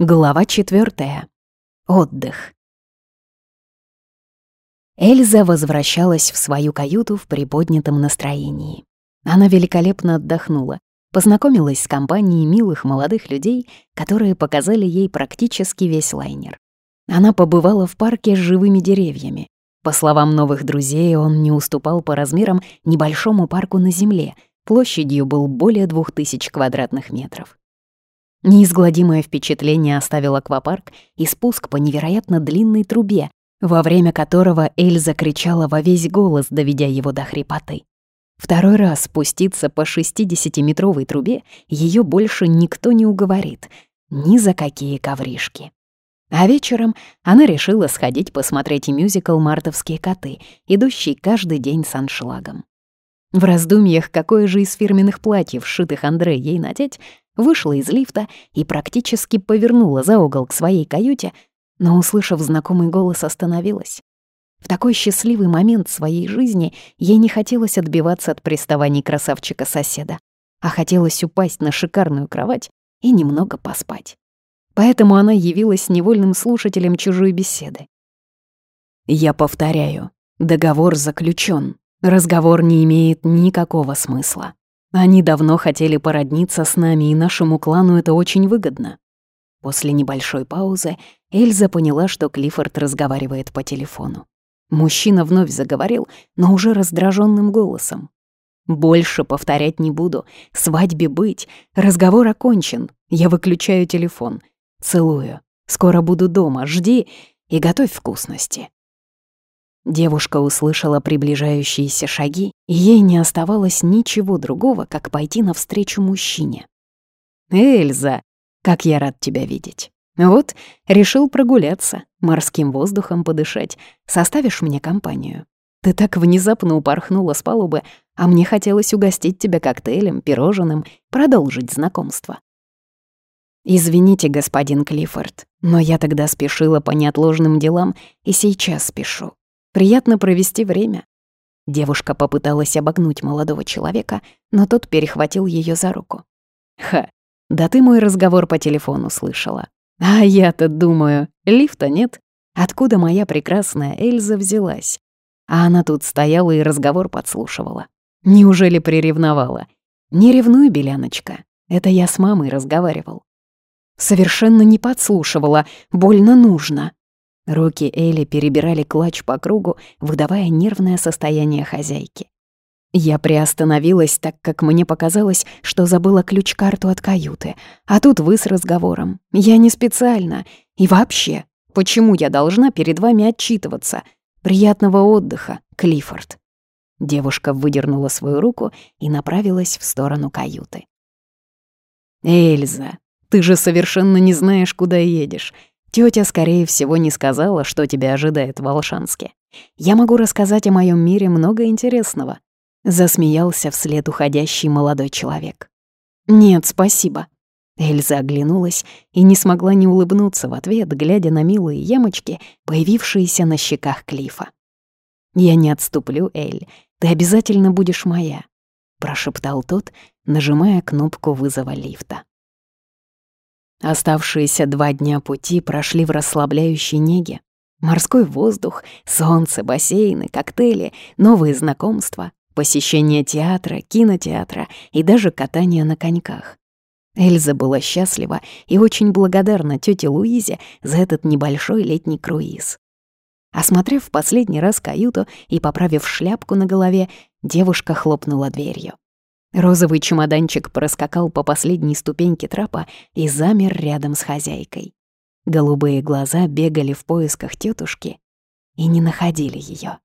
Глава четвертая. Отдых. Эльза возвращалась в свою каюту в приподнятом настроении. Она великолепно отдохнула, познакомилась с компанией милых молодых людей, которые показали ей практически весь лайнер. Она побывала в парке с живыми деревьями. По словам новых друзей, он не уступал по размерам небольшому парку на Земле, площадью был более двух тысяч квадратных метров. Неизгладимое впечатление оставил аквапарк и спуск по невероятно длинной трубе, во время которого Эльза кричала во весь голос, доведя его до хрипоты. Второй раз спуститься по 60-метровой трубе ее больше никто не уговорит, ни за какие ковришки. А вечером она решила сходить посмотреть мюзикл «Мартовские коты», идущий каждый день с аншлагом. В раздумьях, какое же из фирменных платьев, сшитых Андре, ей надеть, вышла из лифта и практически повернула за угол к своей каюте, но, услышав знакомый голос, остановилась. В такой счастливый момент своей жизни ей не хотелось отбиваться от приставаний красавчика-соседа, а хотелось упасть на шикарную кровать и немного поспать. Поэтому она явилась невольным слушателем чужой беседы. «Я повторяю, договор заключен. Разговор не имеет никакого смысла. Они давно хотели породниться с нами, и нашему клану это очень выгодно. После небольшой паузы Эльза поняла, что Клиффорд разговаривает по телефону. Мужчина вновь заговорил, но уже раздраженным голосом. «Больше повторять не буду. Свадьбе быть. Разговор окончен. Я выключаю телефон. Целую. Скоро буду дома. Жди и готовь вкусности». Девушка услышала приближающиеся шаги, и ей не оставалось ничего другого, как пойти навстречу мужчине. «Эльза, как я рад тебя видеть. Вот, решил прогуляться, морским воздухом подышать. Составишь мне компанию? Ты так внезапно упорхнула с палубы, а мне хотелось угостить тебя коктейлем, пирожным, продолжить знакомство». «Извините, господин Клиффорд, но я тогда спешила по неотложным делам и сейчас спешу. Приятно провести время». Девушка попыталась обогнуть молодого человека, но тот перехватил ее за руку. «Ха, да ты мой разговор по телефону слышала. А я-то думаю, лифта нет. Откуда моя прекрасная Эльза взялась? А она тут стояла и разговор подслушивала. Неужели приревновала? Не ревнуй, Беляночка. Это я с мамой разговаривал. Совершенно не подслушивала, больно нужно. Руки Элли перебирали клатч по кругу, выдавая нервное состояние хозяйки. Я приостановилась, так как мне показалось, что забыла ключ-карту от каюты. А тут вы с разговором. Я не специально. И вообще, почему я должна перед вами отчитываться? Приятного отдыха, Клиффорд. Девушка выдернула свою руку и направилась в сторону каюты. «Эльза, ты же совершенно не знаешь, куда едешь. Тётя, скорее всего, не сказала, что тебя ожидает в Волшанске. Я могу рассказать о моем мире много интересного. Засмеялся вслед уходящий молодой человек. Нет, спасибо. Эльза оглянулась и не смогла не улыбнуться в ответ, глядя на милые ямочки, появившиеся на щеках Клифа. «Я не отступлю, Эль, ты обязательно будешь моя», — прошептал тот, нажимая кнопку вызова лифта. Оставшиеся два дня пути прошли в расслабляющей неге. Морской воздух, солнце, бассейны, коктейли, новые знакомства, посещение театра, кинотеатра и даже катание на коньках. Эльза была счастлива и очень благодарна тете Луизе за этот небольшой летний круиз. Осмотрев в последний раз каюту и поправив шляпку на голове, девушка хлопнула дверью. Розовый чемоданчик проскакал по последней ступеньке трапа и замер рядом с хозяйкой. Голубые глаза бегали в поисках тетушки и не находили ее.